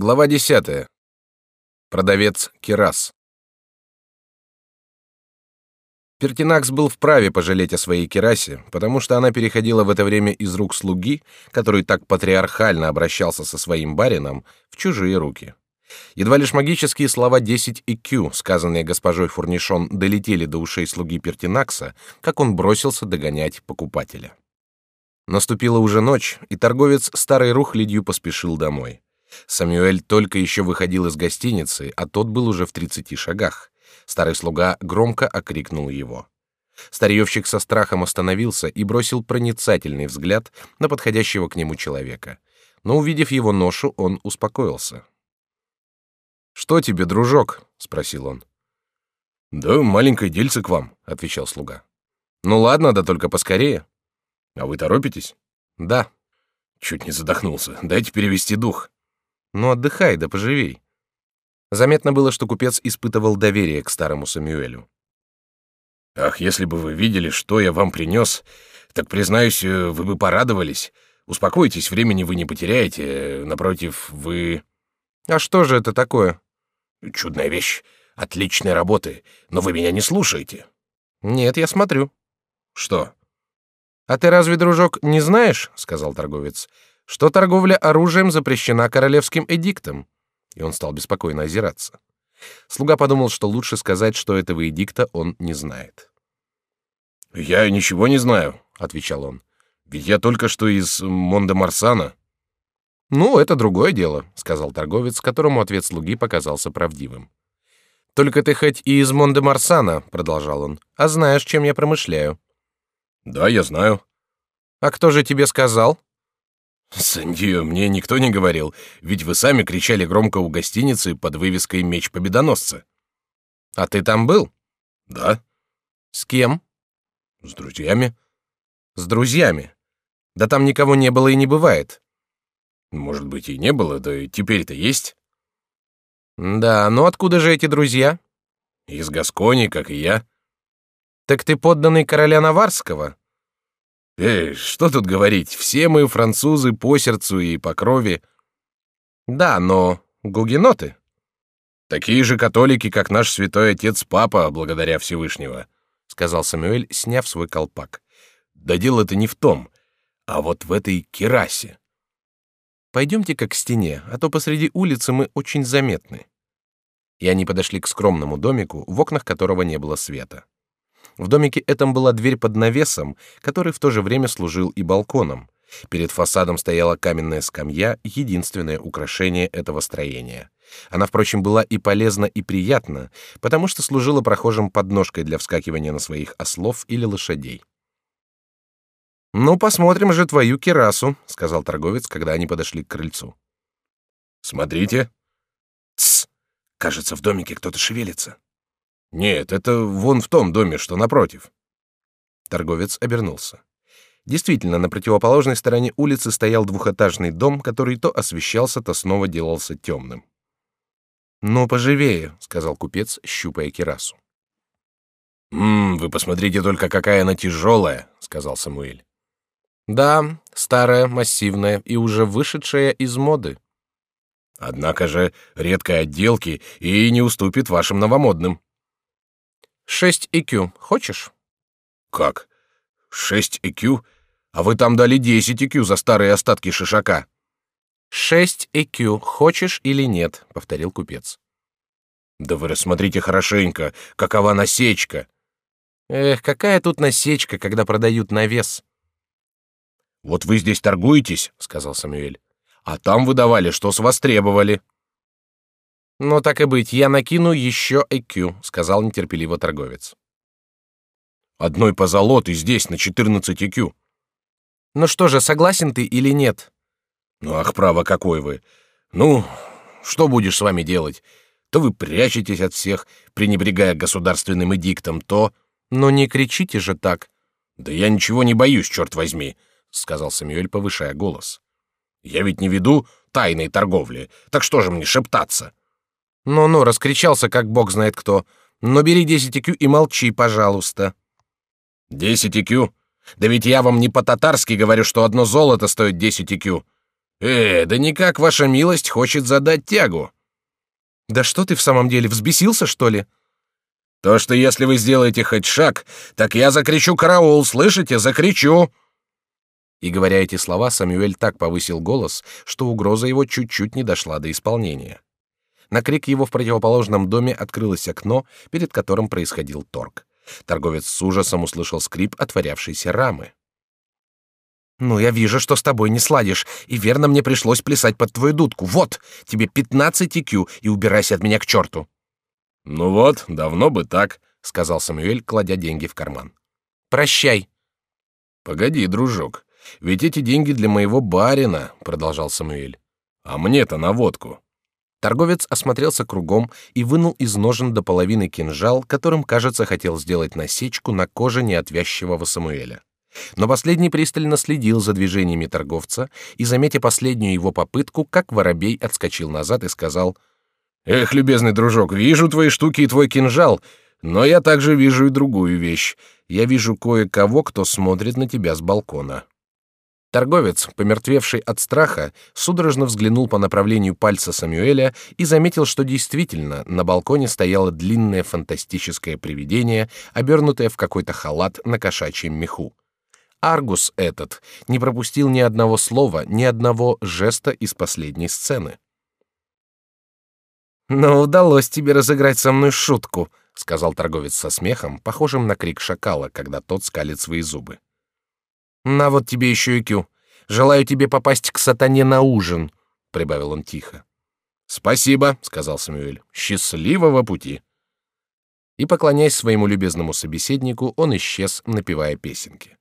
Глава 10. Продавец Кирас. Пертинакс был вправе пожалеть о своей Кирасе, потому что она переходила в это время из рук слуги, который так патриархально обращался со своим барином, в чужие руки. Едва лишь магические слова 10 и Q, сказанные госпожой Фурнишон, долетели до ушей слуги Пертинакса, как он бросился догонять покупателя. Наступила уже ночь, и торговец старой рухлядью поспешил домой. Самюэль только еще выходил из гостиницы, а тот был уже в тридцати шагах. Старый слуга громко окрикнул его. Старьевщик со страхом остановился и бросил проницательный взгляд на подходящего к нему человека. Но увидев его ношу, он успокоился. Что тебе, дружок? спросил он. Да маленькое дельце к вам, отвечал слуга. Ну ладно, да только поскорее. А вы торопитесь? Да. Чуть не задохнулся. Дайте перевести дух. Ну отдыхай, да поживей. Заметно было, что купец испытывал доверие к старому Самюэлю. Ах, если бы вы видели, что я вам принес, так признаюсь, э, вы бы порадовались. Успокойтесь, времени вы не потеряете. Напротив, вы. А что же это такое? Чудная вещь, отличной работы, но вы меня не слушаете. Нет, я смотрю. Что? А ты разве, дружок, не знаешь, сказал торговец, что торговля оружием запрещена королевским эдиктом? И он стал беспокойно озираться. Слуга подумал, что лучше сказать, что этого эдикта он не знает. Я ничего не знаю, отвечал он. Ведь я только что из Монде-Марсана. Ну, это другое дело, сказал торговец, которому ответ слуги показался правдивым. Только ты хоть и из Монде-Марсана, продолжал он, а знаешь, чем я промышляю. Да, я знаю. А кто же тебе сказал? Сандио, мне никто не говорил, ведь вы сами кричали громко у гостиницы под вывеской «Меч победоносца». А ты там был? Да. С кем? С друзьями. С друзьями. Да там никого не было и не бывает. Может быть и не было, да и теперь-то есть. Да, но откуда же эти друзья? Из Гаскони, как и я. Так ты подданный короля Наварского? Эй, что тут говорить? Все мы французы по сердцу и по крови. Да, но гугеноты. Такие же католики, как наш святой отец папа, благодаря Всевышнего, сказал Самуэль, сняв свой колпак. Да дело-то не в том, а вот в этой кирасе. Пойдемте как к стене, а то посреди улицы мы очень заметны. И они подошли к скромному домику, в окнах которого не было света. В домике этом была дверь под навесом, который в то же время служил и балконом. Перед фасадом стояла каменная скамья, единственное украшение этого строения. Она, впрочем, была и полезна, и приятна, потому что служила прохожим подножкой для вскакивания на своих ослов или лошадей. «Ну, посмотрим же твою кирасу», — сказал торговец, когда они подошли к крыльцу. «Смотрите». «Тсс! Кажется, в домике кто-то шевелится». Нет, это вон в том доме, что напротив. Торговец обернулся. Действительно, на противоположной стороне улицы стоял двухэтажный дом, который то освещался, то снова делался темным. «Ну, поживее», — сказал купец, щупая кирасу. «Ммм, вы посмотрите только, какая она тяжелая», — сказал Самуэль. «Да, старая, массивная и уже вышедшая из моды». «Однако же редкой отделки и не уступит вашим новомодным». Шесть IQ. Хочешь? Как? Шесть IQ? А вы там дали десять IQ за старые остатки шишака. Шесть IQ. Хочешь или нет? Повторил купец. Да вы рассмотрите хорошенько, какова насечка. Эх, какая тут насечка, когда продают на вес. Вот вы здесь торгуетесь, сказал Самуэль. А там выдавали, что с вас требовали. «Ну, так и быть, я накину еще IQ», — сказал нетерпеливо торговец. «Одной позолоты здесь на 14 IQ». «Ну что же, согласен ты или нет?» «Ну, ах, право, какой вы! Ну, что будешь с вами делать? То вы прячетесь от всех, пренебрегая государственным эдиктом, то...» «Ну, не кричите же так!» «Да я ничего не боюсь, черт возьми», — сказал Самюэль, повышая голос. «Я ведь не веду тайной торговли, так что же мне шептаться?» Ну-ну, раскричался, как бог знает кто. Но бери 10 IQ и молчи, пожалуйста. 10 IQ? Да ведь я вам не по-татарски говорю, что одно золото стоит 10 IQ. Э, да никак ваша милость хочет задать тягу. Да что ты в самом деле взбесился, что ли? То, что если вы сделаете хоть шаг, так я закричу караул, слышите, закричу. И говоря эти слова, Самюэль так повысил голос, что угроза его чуть-чуть не дошла до исполнения. На крик его в противоположном доме открылось окно, перед которым происходил торг. Торговец с ужасом услышал скрип отворявшейся рамы. Ну, я вижу, что с тобой не сладишь, и верно мне пришлось плясать под твою дудку. Вот, тебе пятнадцать IQ, и убирайся от меня к черту. Ну вот, давно бы так, сказал Самуэль, кладя деньги в карман. Прощай. Погоди, дружок, ведь эти деньги для моего барина, продолжал Самуэль. А мне-то на водку. Торговец осмотрелся кругом и вынул из ножен до половины кинжал, которым, кажется, хотел сделать насечку на коже неотвязчивого Самуэля. Но последний пристально следил за движениями торговца и, заметя последнюю его попытку, как воробей отскочил назад и сказал: "Эх, любезный дружок, вижу твои штуки и твой кинжал, но я также вижу и другую вещь. Я вижу кое-кого, кто смотрит на тебя с балкона". Торговец, помертвевший от страха, судорожно взглянул по направлению пальца Самуэля и заметил, что действительно на балконе стояло длинное фантастическое привидение, обернутое в какой-то халат на кошачьем меху. Аргус этот не пропустил ни одного слова, ни одного жеста из последней сцены. «Но удалось тебе разыграть со мной шутку», — сказал торговец со смехом, похожим на крик шакала, когда тот скалит свои зубы. «На вот тебе еще и кю. Желаю тебе попасть к сатане на ужин», — прибавил он тихо. «Спасибо», — сказал Самуэль. «Счастливого пути». И, поклоняясь своему любезному собеседнику, он исчез, напевая песенки.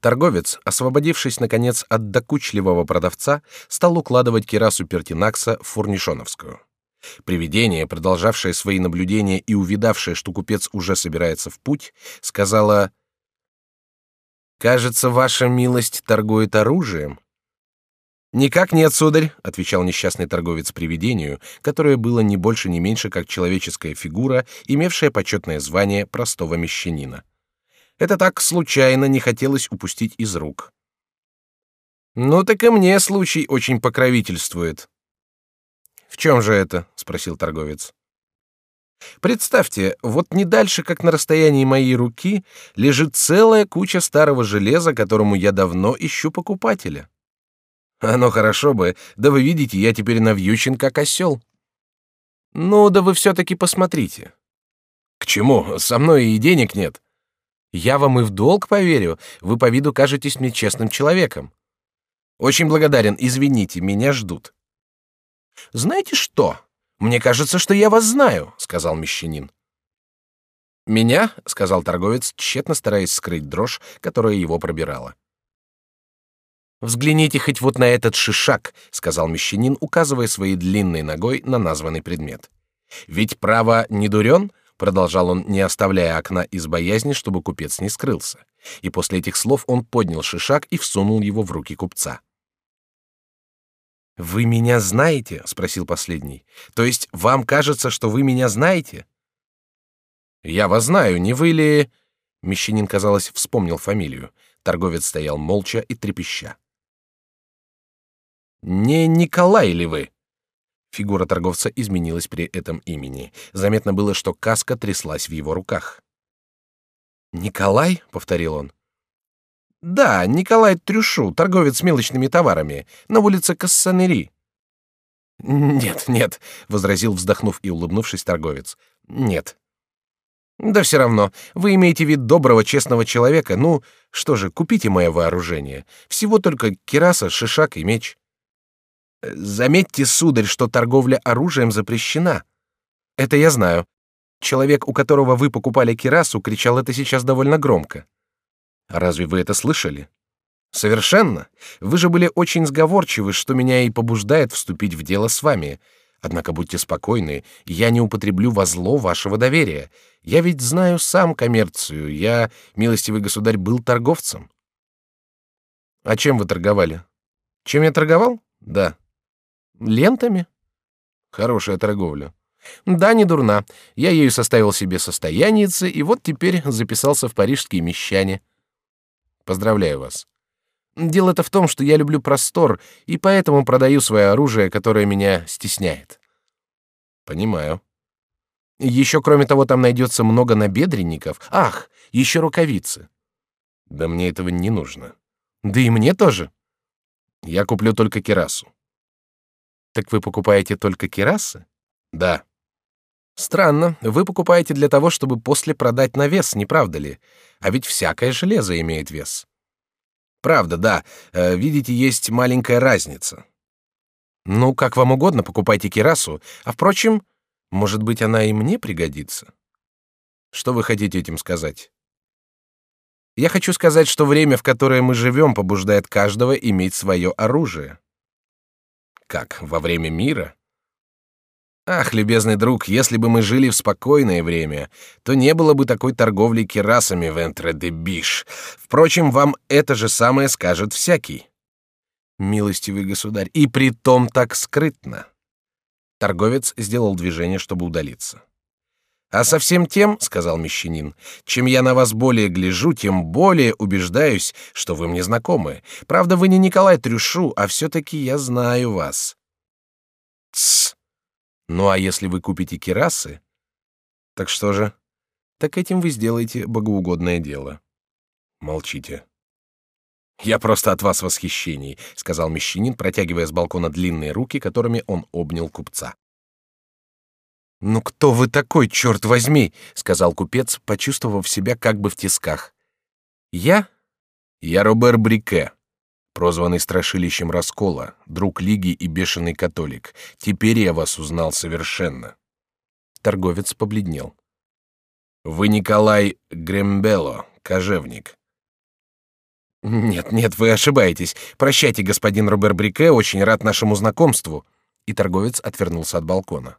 Торговец, освободившись наконец от докучливого продавца, стал укладывать кирасу Пертинакса в фурнишоновскую. Привидение, продолжавшее свои наблюдения и увидавшее, что купец уже собирается в путь, сказала: "Кажется, ваша милость торгует оружием". Никак нет, сударь, отвечал несчастный торговец привидению, которое было не больше ни меньше как человеческая фигура, имевшая почетное звание простого мещанина. Это так случайно не хотелось упустить из рук. Ну так и мне случай очень покровительствует. В чем же это? спросил торговец. Представьте, вот не дальше, как на расстоянии моей руки, лежит целая куча старого железа, которому я давно ищу покупателя. Оно хорошо бы, да вы видите, я теперь навьючен как осел. Ну, да вы все-таки посмотрите. К чему? Со мной и денег нет. Я вам и в долг поверю. Вы по виду кажетесь мне честным человеком. Очень благодарен. Извините, меня ждут. Знаете что? Мне кажется, что я вас знаю, сказал мещанин. Меня, сказал торговец, тщетно стараясь скрыть дрожь, которая его пробирала. Взгляните хоть вот на этот шишак, сказал мещанин, указывая своей длинной ногой на названный предмет. Ведь право не дурен, продолжал он, не оставляя окна из боязни, чтобы купец не скрылся. И после этих слов он поднял шишак и всунул его в руки купца. Вы меня знаете? – спросил последний. То есть вам кажется, что вы меня знаете? Я вас знаю, не вы ли? Мещанин, казалось, вспомнил фамилию. Торговец стоял молча и трепеща. Не Николай ли вы? Фигура торговца изменилась при этом имени. Заметно было, что каска тряслась в его руках. Николай, повторил он. Да, Николай Трюшу, торговец мелочными товарами, на улице Кассанери. Нет, нет, возразил, вздохнув и улыбнувшись торговец. Нет. Да все равно, вы имеете вид доброго, честного человека. Ну, что же, купите мое вооружение. Всего только кираса, шишак и меч. Заметьте, сударь, что торговля оружием запрещена. Это я знаю. Человек, у которого вы покупали кирасу, кричал это сейчас довольно громко. Разве вы это слышали? Совершенно. Вы же были очень сговорчивы, что меня и побуждает вступить в дело с вами. Однако будьте спокойны, я не употреблю во зло вашего доверия. Я ведь знаю сам коммерцию. Я, милостивый государь, был торговцем. А чем вы торговали? Чем я торговал? Да. Лентами? Хорошая торговля. Да, не дурна. Я ею составил себе состоянице, и вот теперь записался в парижские мещане. Поздравляю вас. Дело-то в том, что я люблю простор, и поэтому продаю свое оружие, которое меня стесняет. Понимаю. Еще, кроме того, там найдется много набедренников. Ах, еще рукавицы. Да мне этого не нужно. Да и мне тоже. Я куплю только кирасу. Так вы покупаете только кирасы? Да. Странно, вы покупаете для того, чтобы после продать на вес, не правда ли? А ведь всякое железо имеет вес. Правда, да. Э, видите, есть маленькая разница. Ну, как вам угодно, покупайте кирасу. А впрочем, может быть, она и мне пригодится. Что вы хотите этим сказать? Я хочу сказать, что время, в которое мы живем, побуждает каждого иметь свое оружие. Как, во время мира? Ах, любезный друг, если бы мы жили в спокойное время, то не было бы такой торговли кирасами в Энтре-де-Биш. Впрочем, вам это же самое скажет всякий. Милостивый государь, и при том так скрытно. Торговец сделал движение, чтобы удалиться. А со всем тем, сказал мещанин, чем я на вас более гляжу, тем более убеждаюсь, что вы мне знакомы. Правда, вы не Николай Трюшу, а все-таки я знаю вас. Тсс. Ну а если вы купите кирасы, так что же? Так этим вы сделаете богоугодное дело. Молчите. Я просто от вас в восхищении, сказал мещанин, протягивая с балкона длинные руки, которыми он обнял купца. Ну кто вы такой, черт возьми, сказал купец, почувствовав себя как бы в тисках. Я? Я Робер Брике, прозванный страшилищем раскола, друг Лиги и бешеный католик. Теперь я вас узнал совершенно. Торговец побледнел. Вы Николай Грембело, кожевник. Нет, нет, вы ошибаетесь. Прощайте, господин Робер Брике, очень рад нашему знакомству. И торговец отвернулся от балкона.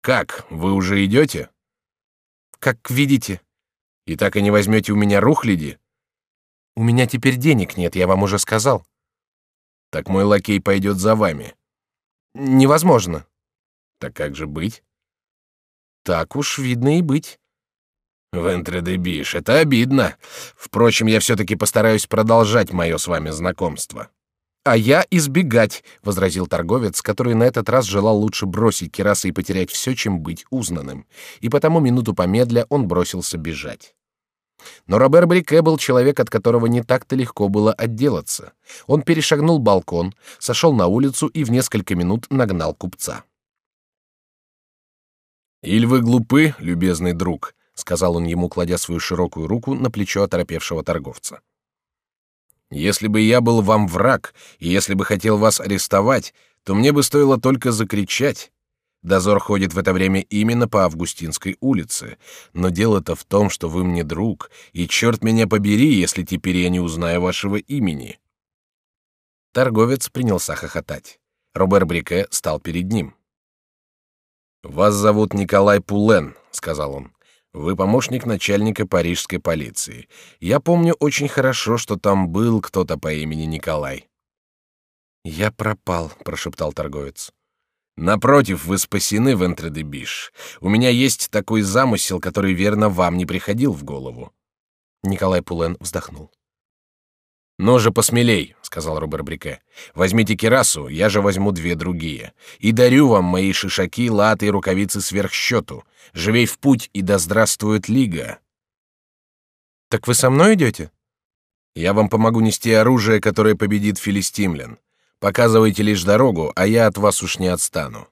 Как, вы уже идете? Как видите. И так и не возьмете у меня рухляди? У меня теперь денег нет, я вам уже сказал. Так мой лакей пойдет за вами. Невозможно. Так как же быть? Так уж видно и быть. Вентре де Биш, это обидно. Впрочем, я все-таки постараюсь продолжать мое с вами знакомство. А я избегать, возразил торговец, который на этот раз желал лучше бросить кирасы и потерять все, чем быть узнанным, и потому минуту помедля он бросился бежать. Но Робер Брике был человек, от которого не так-то легко было отделаться. Он перешагнул балкон, сошел на улицу и в несколько минут нагнал купца. «Иль вы глупы, любезный друг», — сказал он ему, кладя свою широкую руку на плечо оторопевшего торговца. «Если бы я был вам враг, и если бы хотел вас арестовать, то мне бы стоило только закричать, Дозор ходит в это время именно по Августинской улице. Но дело-то в том, что вы мне друг, и черт меня побери, если теперь я не узнаю вашего имени. Торговец принялся хохотать. Робер Брике стал перед ним. Вас зовут Николай Пулен, сказал он. Вы помощник начальника парижской полиции. Я помню очень хорошо, что там был кто-то по имени Николай. Я пропал, прошептал торговец. Напротив, вы спасены, Вентредебиш. У меня есть такой замысел, который верно вам не приходил в голову. Николай Пулен вздохнул. «Ну же, посмелей», — сказал Робер Брике. «Возьмите кирасу, я же возьму две другие. И дарю вам мои шишаки, латы и рукавицы сверх счету. Живей в путь, и да здравствует Лига». «Так вы со мной идете?» «Я вам помогу нести оружие, которое победит филистимлян. Показывайте лишь дорогу, а я от вас уж не отстану.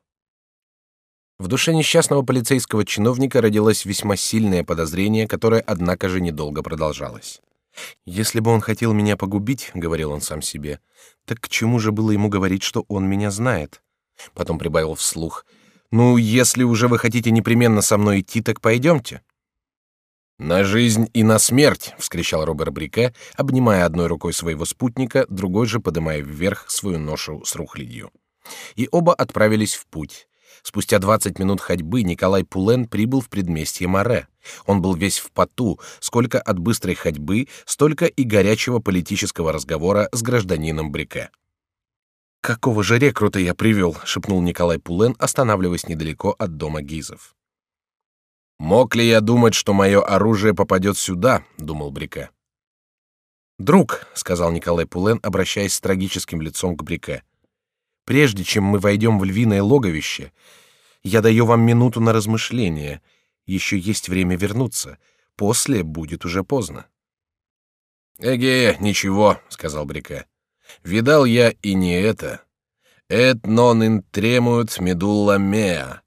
В душе несчастного полицейского чиновника родилось весьма сильное подозрение, которое, однако же, недолго продолжалось. Если бы он хотел меня погубить, говорил он сам себе, так к чему же было ему говорить, что он меня знает? Потом прибавил вслух: "Ну, если уже вы хотите непременно со мной идти, так пойдемте. На жизнь и на смерть, вскричал Робер Брике, обнимая одной рукой своего спутника, другой же поднимая вверх свою ношу с рухлядью. И оба отправились в путь. Спустя двадцать минут ходьбы Николай Пулен прибыл в предместье Маре. Он был весь в поту, сколько от быстрой ходьбы, столько и горячего политического разговора с гражданином Брике. Какого же рекрута я привел? – шепнул Николай Пулен, останавливаясь недалеко от дома Гизов. Мог ли я думать, что мое оружие попадет сюда? думал Брике. Друг, сказал Николай Пулен, обращаясь с трагическим лицом к Брике, прежде чем мы войдем в львиное логовище, я даю вам минуту на размышление. Еще есть время вернуться. После будет уже поздно. Эге, ничего, сказал Брике. Видал я и не это. Et non intremuit medulla mea.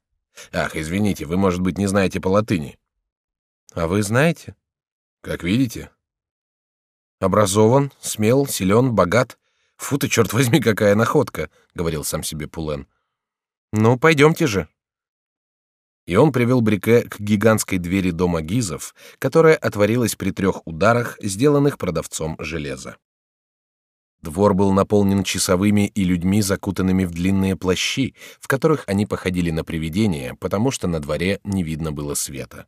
Ах, извините, вы, может быть, не знаете по латыни. А вы знаете? Как видите. Образован, смел, силен, богат. Фу ты, черт возьми, какая находка, говорил сам себе Пулен. Ну, пойдемте же. И он привел Брике к гигантской двери дома Гизов, которая отворилась при трех ударах, сделанных продавцом железа. Двор был наполнен часовыми и людьми, закутанными в длинные плащи, в которых они походили на привидения, потому что на дворе не видно было света.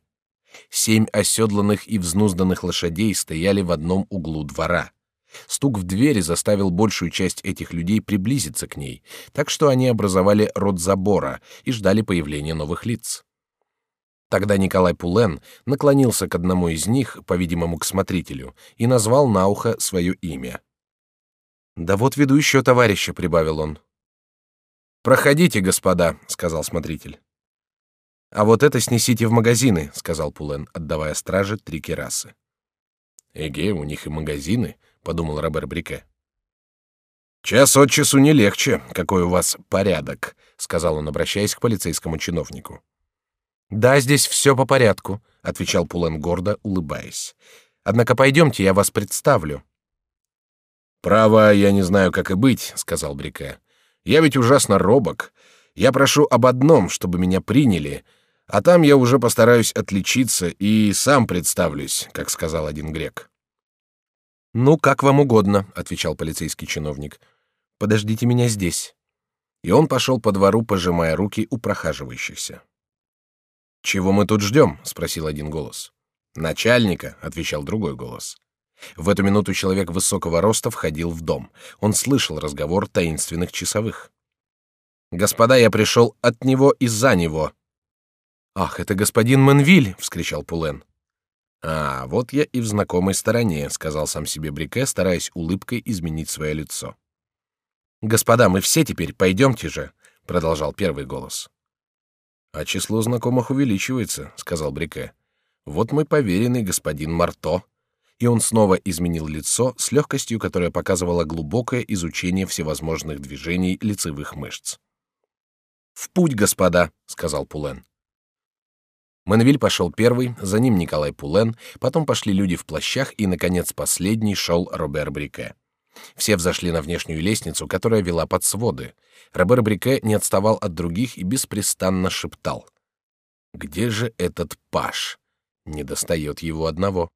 Семь оседланных и взнузданных лошадей стояли в одном углу двора. Стук в двери заставил большую часть этих людей приблизиться к ней, так что они образовали рот забора и ждали появления новых лиц. Тогда Николай Пулен наклонился к одному из них, по-видимому, к смотрителю, и назвал на ухо свое имя. Да вот веду еще товарища, прибавил он. Проходите, господа, сказал смотритель. А вот это снесите в магазины, сказал Пулен, отдавая страже три керасы. Эге, у них и магазины, подумал Робер Брике. Час от часу не легче. Какой у вас порядок, сказал он, обращаясь к полицейскому чиновнику. Да, здесь все по порядку, отвечал Пулен гордо, улыбаясь. Однако пойдемте, я вас представлю. Право, я не знаю, как и быть, сказал Брике. Я ведь ужасно робок. Я прошу об одном, чтобы меня приняли, а там я уже постараюсь отличиться и сам представлюсь, как сказал один грек. Ну, как вам угодно, отвечал полицейский чиновник. Подождите меня здесь. И он пошел по двору, пожимая руки у прохаживающихся. Чего мы тут ждем? – спросил один голос. Начальника, отвечал другой голос. В эту минуту человек высокого роста входил в дом. Он слышал разговор таинственных часовых. Господа, я пришел от него и за него. Ах, это господин Менвиль! – вскричал Пулен. А, вот я и в знакомой стороне, сказал сам себе Брике, стараясь улыбкой изменить свое лицо. Господа, мы все теперь пойдемте же, продолжал первый голос. А число знакомых увеличивается, сказал Брике. Вот мой поверенный господин Марто и он снова изменил лицо с легкостью, которая показывала глубокое изучение всевозможных движений лицевых мышц. В путь, господа, сказал Пулен. Манвиль пошел первый, за ним Николай Пулен, потом пошли люди в плащах, и наконец последний шел Робер Брике. Все взошли на внешнюю лестницу, которая вела под своды. Робер Брике не отставал от других и беспрестанно шептал: "Где же этот паш? Не достает его одного".